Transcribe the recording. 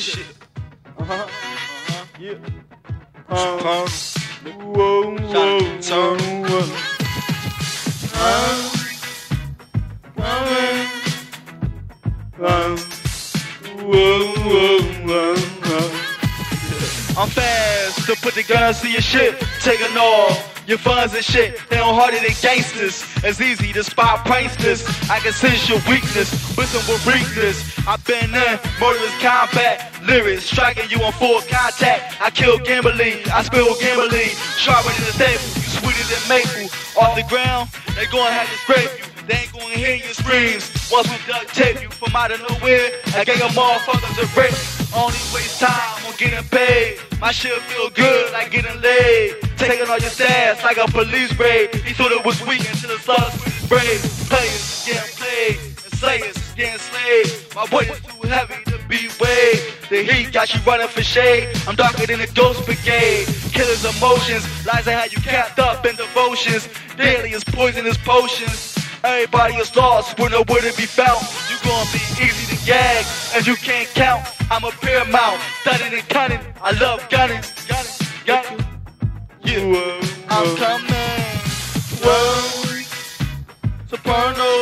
shit. Uh huh. Uh-huh. Yeah. Um, Whoa, whoa, whoa, whoa. Um, um, um, whoa. I'm fast to put the guns to your shit, taking all your funds and shit. They don't harder than gangsters. It's easy to spot pranksters. I can sense your weakness, listen with weakness. I've been in murderous combat, lyrics striking you on full contact. I kill gambling, I spill gambling. Sharper than the staple, you sweeter than maple. Off the ground, they gonna have to scrape you. They ain't gonna hear your screams. Once we duct tape you from out of nowhere, I gang of motherfuckers to rape. Only waste time on getting paid. My shit feel good like getting laid. Taking all your stats like a police raid. He thought it was weak until the with his brave. Players getting played and slayers getting slayed. My weight is too heavy to be weighed. The heat got you running for shade. I'm darker than a ghost brigade. Killers emotions, lies that had you capped up in devotions. Daily is poisonous potions. Everybody is lost, with nowhere to be found. You gonna be easy to gag, and you can't count. I'm a paramount, stunning and cunning. I love gunning. Whoa, I'm coming. Whoa. Soprano.